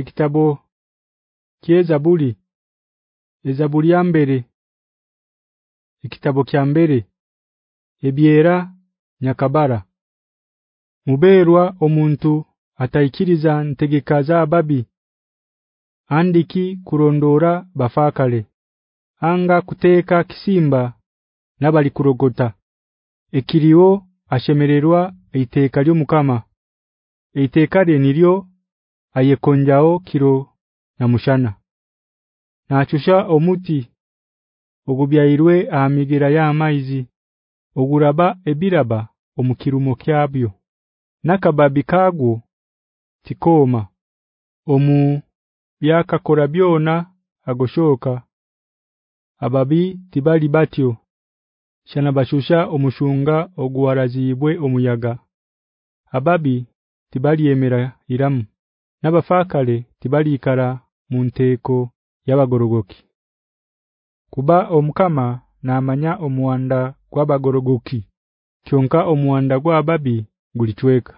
ekitabo kyezabuli ezabuli ya mbere ekitabo kya mbere ebyera nyakabara muberwa omuntu ataikiriza ntegeka za babi andiki kurondora bafakale anga kuteeka kisimba nabali kurogota ekiriwo ashemererwa eiteeka lyo mukama eiteeka lye niryo ayekonjao kiro na mushana nachusha omuti ogubyairwe amigira ya maize oguraba ebiraba omukirumo kyabyo nakababikagu tikoma omu byakakora byona agoshoka ababi tibali batyo shana bashusha omushunga oguwarazibwe omuyaga ababi tibali emera iramu nabafakale tibaliikala mu nteeko yabagorogoki kuba omukama namanya omuwanda gwabagorogoki kyonka omuwanda gwababi gulitweka